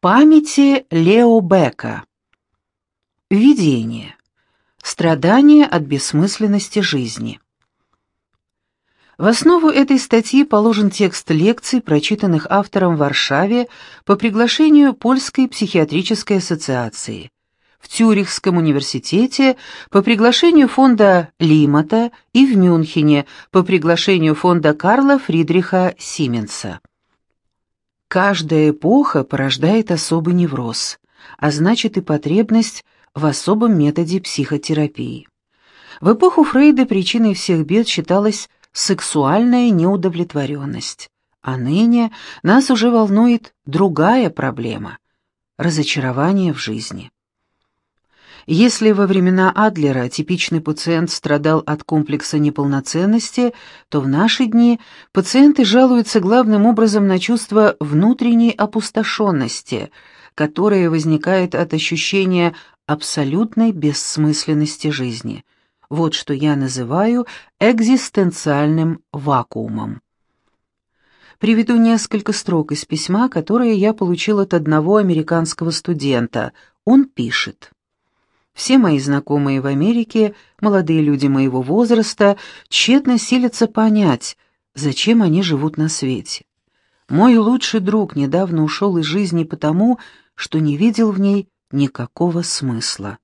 Памяти Лео Бека. Видение. Страдание от бессмысленности жизни. В основу этой статьи положен текст лекций, прочитанных автором в Варшаве по приглашению Польской психиатрической ассоциации, в Тюрихском университете по приглашению фонда Лимата и в Мюнхене по приглашению фонда Карла Фридриха Сименса. Каждая эпоха порождает особый невроз, а значит и потребность в особом методе психотерапии. В эпоху Фрейда причиной всех бед считалась сексуальная неудовлетворенность, а ныне нас уже волнует другая проблема – разочарование в жизни. Если во времена Адлера типичный пациент страдал от комплекса неполноценности, то в наши дни пациенты жалуются главным образом на чувство внутренней опустошенности, которое возникает от ощущения абсолютной бессмысленности жизни. Вот что я называю экзистенциальным вакуумом. Приведу несколько строк из письма, которое я получил от одного американского студента. Он пишет. Все мои знакомые в Америке, молодые люди моего возраста, тщетно силятся понять, зачем они живут на свете. Мой лучший друг недавно ушел из жизни потому, что не видел в ней никакого смысла.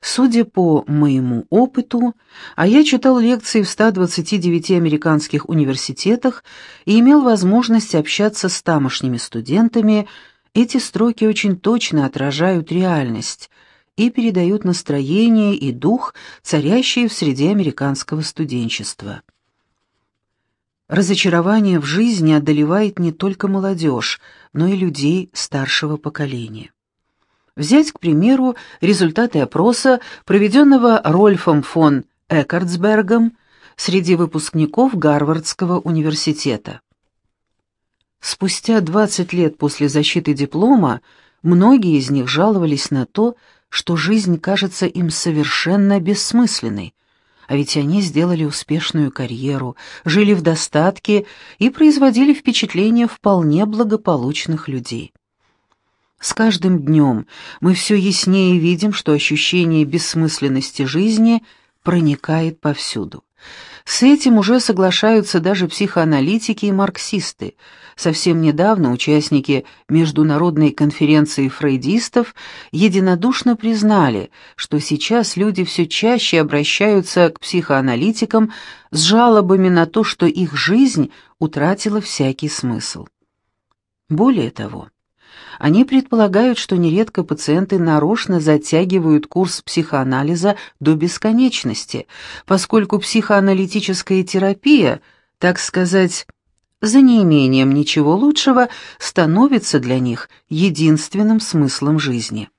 Судя по моему опыту, а я читал лекции в 129 американских университетах и имел возможность общаться с тамошними студентами, эти строки очень точно отражают реальность и передают настроение и дух, царящие в среде американского студенчества. Разочарование в жизни одолевает не только молодежь, но и людей старшего поколения. Взять, к примеру, результаты опроса, проведенного Рольфом фон Эккартсбергом среди выпускников Гарвардского университета. Спустя 20 лет после защиты диплома многие из них жаловались на то, что жизнь кажется им совершенно бессмысленной, а ведь они сделали успешную карьеру, жили в достатке и производили впечатление вполне благополучных людей. С каждым днем мы все яснее видим, что ощущение бессмысленности жизни проникает повсюду. С этим уже соглашаются даже психоаналитики и марксисты. Совсем недавно участники Международной конференции фрейдистов единодушно признали, что сейчас люди все чаще обращаются к психоаналитикам с жалобами на то, что их жизнь утратила всякий смысл. Более того, они предполагают, что нередко пациенты нарочно затягивают курс психоанализа до бесконечности, поскольку психоаналитическая терапия, так сказать, за неимением ничего лучшего, становится для них единственным смыслом жизни.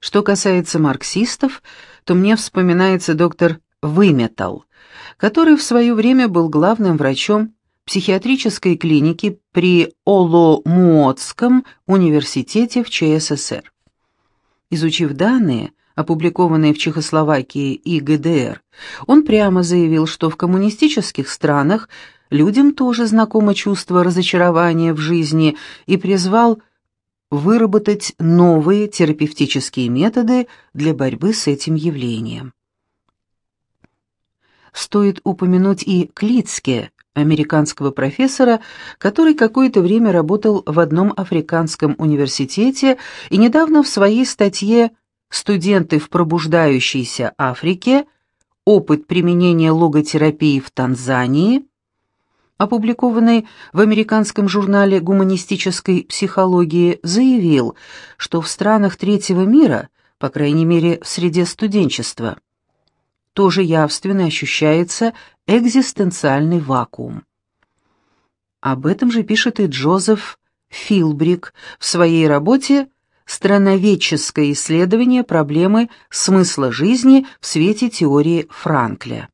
Что касается марксистов, то мне вспоминается доктор Выметал, который в свое время был главным врачом психиатрической клиники при Оломуотском университете в ЧССР. Изучив данные, опубликованные в Чехословакии и ГДР, он прямо заявил, что в коммунистических странах людям тоже знакомо чувство разочарования в жизни и призвал выработать новые терапевтические методы для борьбы с этим явлением. Стоит упомянуть и Клицке, американского профессора, который какое-то время работал в одном африканском университете и недавно в своей статье «Студенты в пробуждающейся Африке. Опыт применения логотерапии в Танзании», опубликованной в американском журнале гуманистической психологии, заявил, что в странах третьего мира, по крайней мере в среде студенчества, тоже явственно ощущается экзистенциальный вакуум. Об этом же пишет и Джозеф Филбрик в своей работе «Страноведческое исследование проблемы смысла жизни в свете теории Франкля».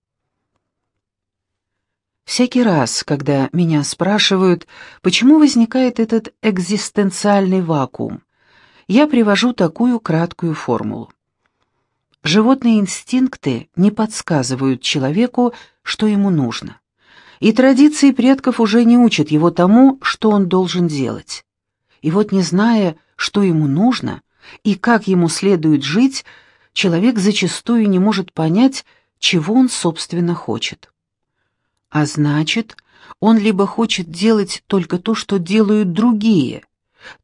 Всякий раз, когда меня спрашивают, почему возникает этот экзистенциальный вакуум, я привожу такую краткую формулу. Животные инстинкты не подсказывают человеку, что ему нужно. И традиции предков уже не учат его тому, что он должен делать. И вот, не зная, что ему нужно и как ему следует жить, человек зачастую не может понять, чего он, собственно, хочет. А значит, он либо хочет делать только то, что делают другие,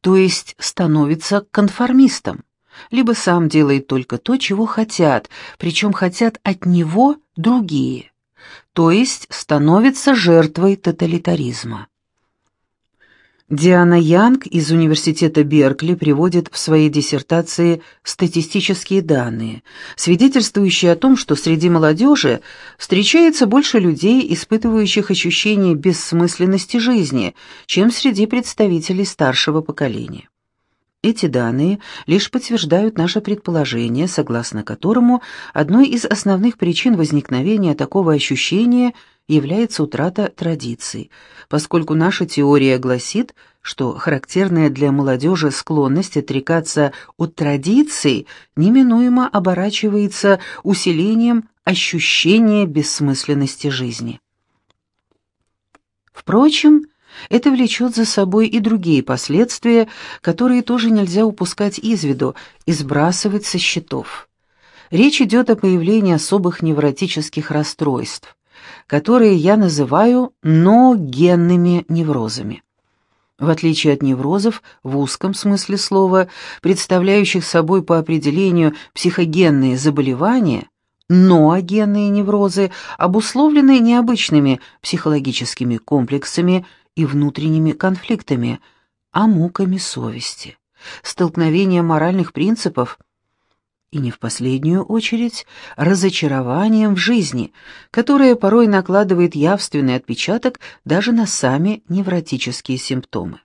то есть становится конформистом, либо сам делает только то, чего хотят, причем хотят от него другие, то есть становится жертвой тоталитаризма. Диана Янг из Университета Беркли приводит в своей диссертации статистические данные, свидетельствующие о том, что среди молодежи встречается больше людей, испытывающих ощущение бессмысленности жизни, чем среди представителей старшего поколения. Эти данные лишь подтверждают наше предположение, согласно которому одной из основных причин возникновения такого ощущения – является утрата традиций, поскольку наша теория гласит, что характерная для молодежи склонность отрекаться от традиций неминуемо оборачивается усилением ощущения бессмысленности жизни. Впрочем, это влечет за собой и другие последствия, которые тоже нельзя упускать из виду и сбрасывать со счетов. Речь идет о появлении особых невротических расстройств, которые я называю ногенными неврозами. В отличие от неврозов в узком смысле слова, представляющих собой по определению психогенные заболевания, ноогенные неврозы обусловлены необычными психологическими комплексами и внутренними конфликтами, а муками совести, столкновением моральных принципов и не в последнюю очередь разочарованием в жизни, которое порой накладывает явственный отпечаток даже на сами невротические симптомы.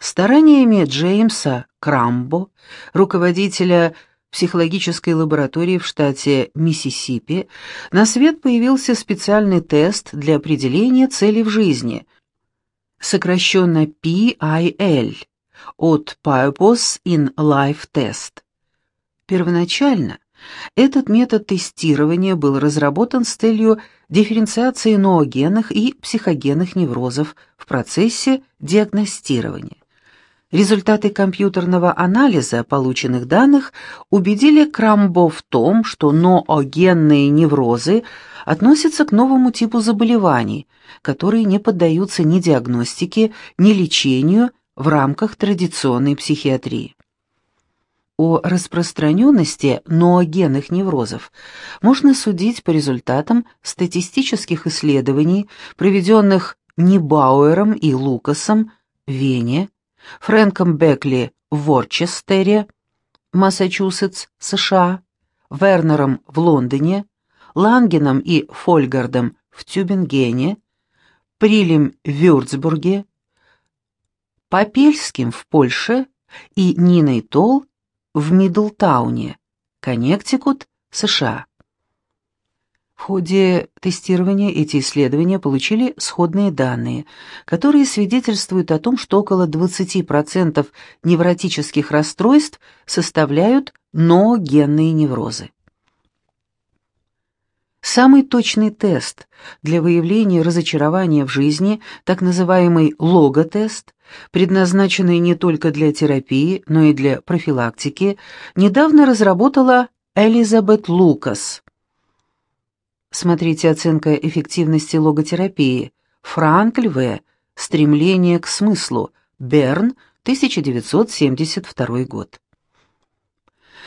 Стараниями Джеймса Крамбо, руководителя психологической лаборатории в штате Миссисипи, на свет появился специальный тест для определения цели в жизни, сокращенно PIL, от Purpose in Life Test. Первоначально этот метод тестирования был разработан с целью дифференциации ноогенных и психогенных неврозов в процессе диагностирования. Результаты компьютерного анализа полученных данных убедили Крамбо в том, что ноогенные неврозы относятся к новому типу заболеваний, которые не поддаются ни диагностике, ни лечению в рамках традиционной психиатрии. О распространенности ноогенных неврозов можно судить по результатам статистических исследований, проведенных Нибауэром и Лукасом в Вене, Фрэнком Бекли в Ворчестере, Массачусетс, США, Вернером в Лондоне, Лангеном и Фольгардом в Тюбингене, Прилем в Вюрцбурге, Попельским в Польше и Ниной Толл в Мидлтауне, Коннектикут, США. В ходе тестирования эти исследования получили сходные данные, которые свидетельствуют о том, что около 20% невротических расстройств составляют ноогенные неврозы. Самый точный тест для выявления разочарования в жизни, так называемый логотест, предназначенный не только для терапии, но и для профилактики, недавно разработала Элизабет Лукас. Смотрите оценка эффективности логотерапии. Франкль В. Стремление к смыслу. Берн, 1972 год.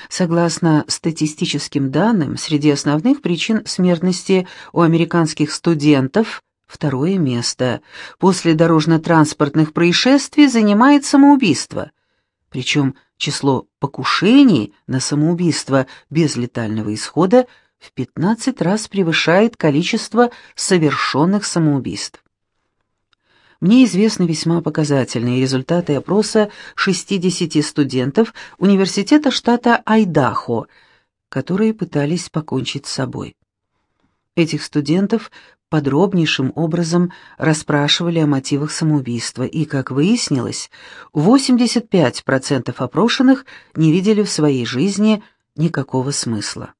Согласно статистическим данным, среди основных причин смертности у американских студентов второе место. После дорожно-транспортных происшествий занимает самоубийство. Причем число покушений на самоубийство без летального исхода в 15 раз превышает количество совершенных самоубийств. Мне известны весьма показательные результаты опроса 60 студентов университета штата Айдахо, которые пытались покончить с собой. Этих студентов подробнейшим образом расспрашивали о мотивах самоубийства, и, как выяснилось, 85% опрошенных не видели в своей жизни никакого смысла.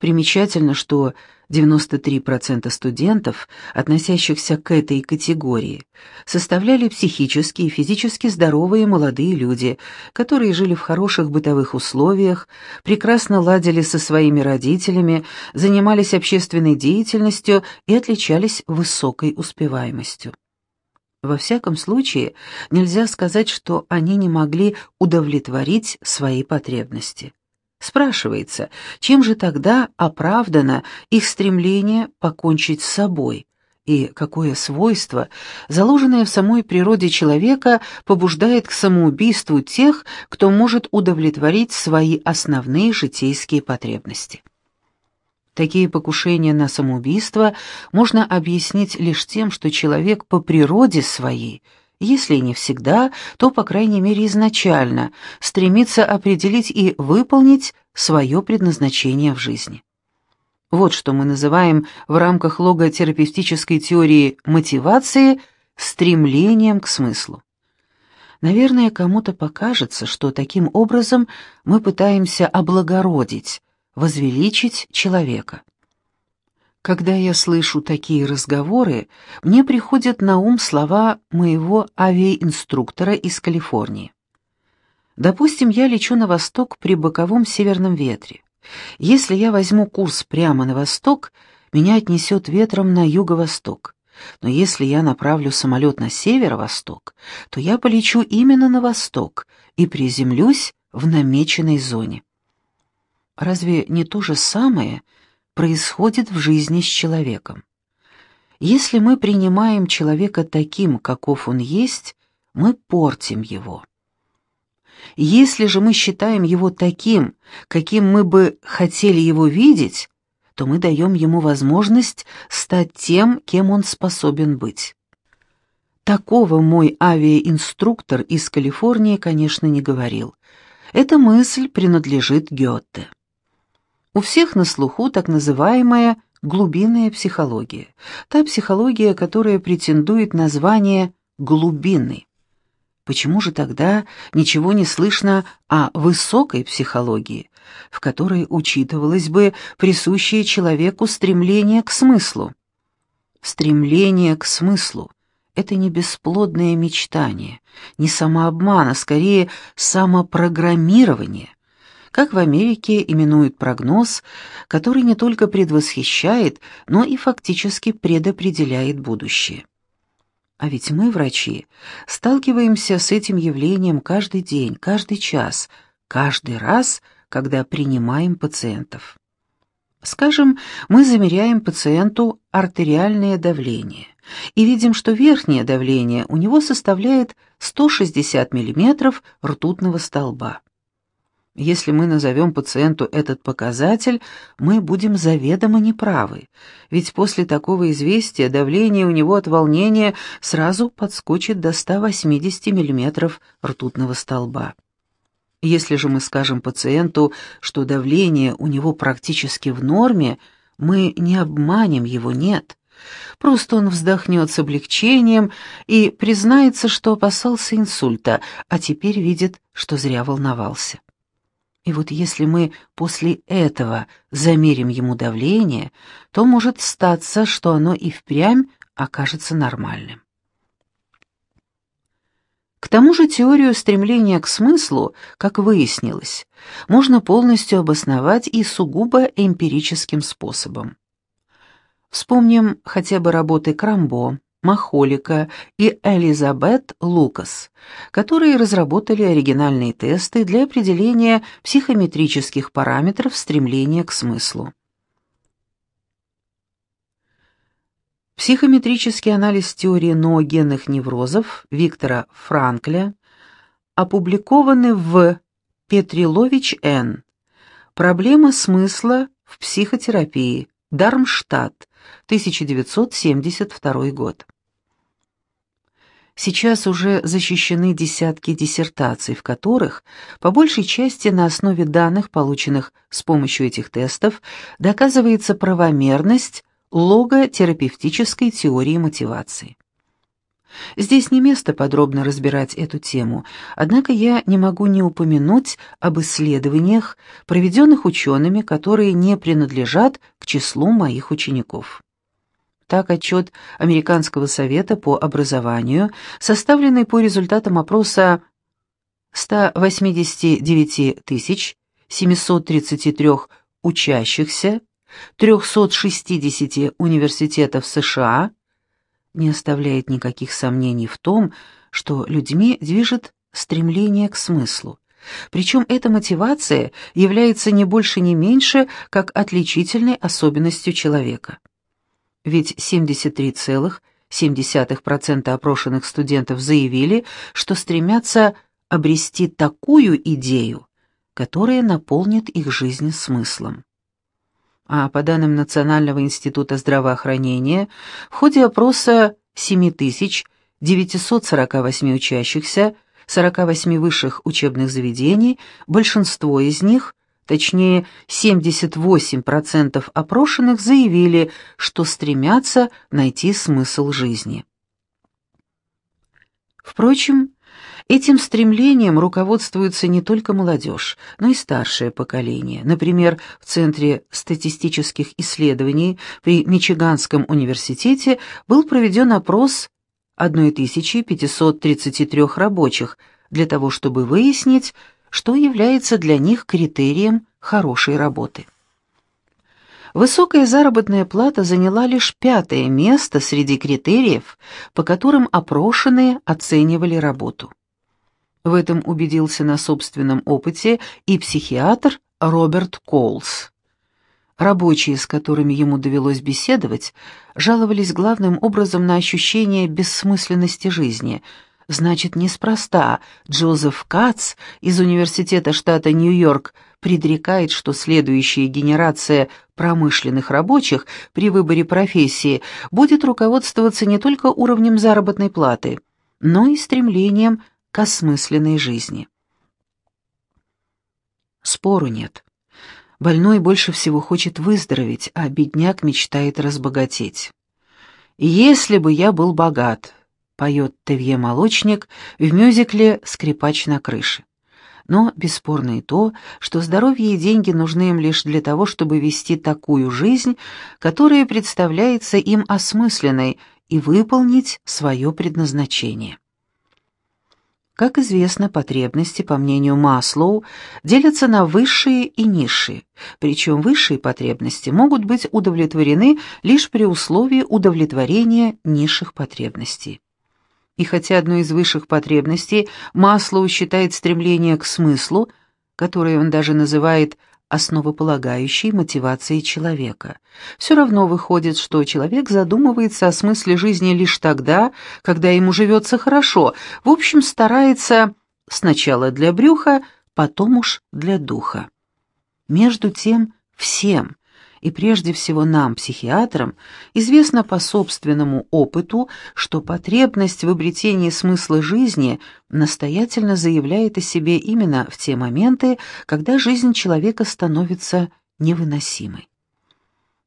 Примечательно, что 93% студентов, относящихся к этой категории, составляли психически и физически здоровые молодые люди, которые жили в хороших бытовых условиях, прекрасно ладили со своими родителями, занимались общественной деятельностью и отличались высокой успеваемостью. Во всяком случае, нельзя сказать, что они не могли удовлетворить свои потребности. Спрашивается, чем же тогда оправдано их стремление покончить с собой, и какое свойство, заложенное в самой природе человека, побуждает к самоубийству тех, кто может удовлетворить свои основные житейские потребности. Такие покушения на самоубийство можно объяснить лишь тем, что человек по природе своей – если не всегда, то, по крайней мере, изначально, стремится определить и выполнить свое предназначение в жизни. Вот что мы называем в рамках логотерапевтической теории мотивации стремлением к смыслу. Наверное, кому-то покажется, что таким образом мы пытаемся облагородить, возвеличить человека. Когда я слышу такие разговоры, мне приходят на ум слова моего авиаинструктора из Калифорнии. Допустим, я лечу на восток при боковом северном ветре. Если я возьму курс прямо на восток, меня отнесет ветром на юго-восток. Но если я направлю самолет на северо-восток, то я полечу именно на восток и приземлюсь в намеченной зоне. Разве не то же самое — происходит в жизни с человеком. Если мы принимаем человека таким, каков он есть, мы портим его. Если же мы считаем его таким, каким мы бы хотели его видеть, то мы даем ему возможность стать тем, кем он способен быть. Такого мой авиаинструктор из Калифорнии, конечно, не говорил. Эта мысль принадлежит Гёте. У всех на слуху так называемая глубинная психология, та психология, которая претендует на звание глубины. Почему же тогда ничего не слышно о высокой психологии, в которой учитывалось бы присущее человеку стремление к смыслу? Стремление к смыслу — это не бесплодное мечтание, не самообман, а скорее самопрограммирование — как в Америке именуют прогноз, который не только предвосхищает, но и фактически предопределяет будущее. А ведь мы, врачи, сталкиваемся с этим явлением каждый день, каждый час, каждый раз, когда принимаем пациентов. Скажем, мы замеряем пациенту артериальное давление и видим, что верхнее давление у него составляет 160 мм ртутного столба. Если мы назовем пациенту этот показатель, мы будем заведомо неправы, ведь после такого известия давление у него от волнения сразу подскочит до 180 мм ртутного столба. Если же мы скажем пациенту, что давление у него практически в норме, мы не обманем его, нет. Просто он вздохнет с облегчением и признается, что опасался инсульта, а теперь видит, что зря волновался. И вот если мы после этого замерим ему давление, то может статься, что оно и впрямь окажется нормальным. К тому же теорию стремления к смыслу, как выяснилось, можно полностью обосновать и сугубо эмпирическим способом. Вспомним хотя бы работы Крамбо, Махолика и Элизабет Лукас, которые разработали оригинальные тесты для определения психометрических параметров стремления к смыслу. Психометрический анализ теории ноогенных неврозов Виктора Франкля, опубликованный в Петрилович Н. Проблема смысла в психотерапии. Дармштадт, 1972 год. Сейчас уже защищены десятки диссертаций, в которых, по большей части на основе данных, полученных с помощью этих тестов, доказывается правомерность логотерапевтической теории мотивации. Здесь не место подробно разбирать эту тему, однако я не могу не упомянуть об исследованиях, проведенных учеными, которые не принадлежат к числу моих учеников. Так, отчет Американского совета по образованию, составленный по результатам опроса 189 733 учащихся 360 университетов США, не оставляет никаких сомнений в том, что людьми движет стремление к смыслу. Причем эта мотивация является не больше, не меньше, как отличительной особенностью человека. Ведь 73,7% опрошенных студентов заявили, что стремятся обрести такую идею, которая наполнит их жизнь смыслом а по данным Национального института здравоохранения, в ходе опроса 7948 учащихся 48 высших учебных заведений, большинство из них, точнее 78% опрошенных, заявили, что стремятся найти смысл жизни. Впрочем, Этим стремлением руководствуется не только молодежь, но и старшее поколение. Например, в Центре статистических исследований при Мичиганском университете был проведен опрос 1533 рабочих для того, чтобы выяснить, что является для них критерием хорошей работы. Высокая заработная плата заняла лишь пятое место среди критериев, по которым опрошенные оценивали работу. В этом убедился на собственном опыте и психиатр Роберт Коулс. Рабочие, с которыми ему довелось беседовать, жаловались главным образом на ощущение бессмысленности жизни. Значит, неспроста Джозеф Кац из Университета штата Нью-Йорк предрекает, что следующая генерация промышленных рабочих при выборе профессии будет руководствоваться не только уровнем заработной платы, но и стремлением к осмысленной жизни. Спору нет. Больной больше всего хочет выздороветь, а бедняк мечтает разбогатеть. «Если бы я был богат», — поет Тевье Молочник в мюзикле «Скрипач на крыше». Но бесспорно и то, что здоровье и деньги нужны им лишь для того, чтобы вести такую жизнь, которая представляется им осмысленной, и выполнить свое предназначение. Как известно, потребности, по мнению Маслоу, делятся на высшие и низшие, причем высшие потребности могут быть удовлетворены лишь при условии удовлетворения низших потребностей. И хотя одной из высших потребностей Маслоу считает стремление к смыслу, которое он даже называет основополагающей мотивацией человека. Все равно выходит, что человек задумывается о смысле жизни лишь тогда, когда ему живется хорошо, в общем, старается сначала для брюха, потом уж для духа. Между тем, всем, и прежде всего нам, психиатрам, известно по собственному опыту, что потребность в обретении смысла жизни настоятельно заявляет о себе именно в те моменты, когда жизнь человека становится невыносимой.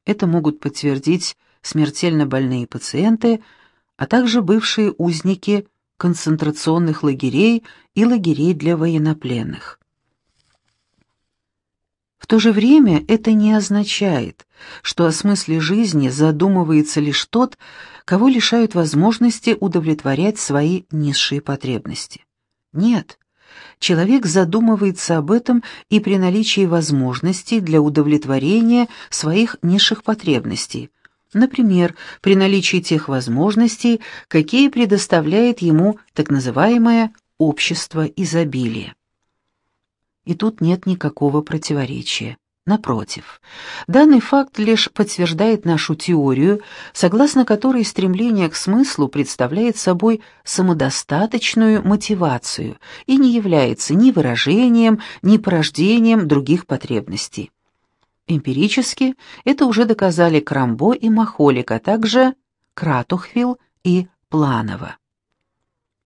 Это могут подтвердить смертельно больные пациенты, а также бывшие узники концентрационных лагерей и лагерей для военнопленных. В то же время это не означает, что о смысле жизни задумывается лишь тот, кого лишают возможности удовлетворять свои низшие потребности. Нет, человек задумывается об этом и при наличии возможностей для удовлетворения своих низших потребностей, например, при наличии тех возможностей, какие предоставляет ему так называемое «общество изобилия». И тут нет никакого противоречия. Напротив, данный факт лишь подтверждает нашу теорию, согласно которой стремление к смыслу представляет собой самодостаточную мотивацию и не является ни выражением, ни порождением других потребностей. Эмпирически это уже доказали Крамбо и Махолик, а также Кратухвилл и Планова.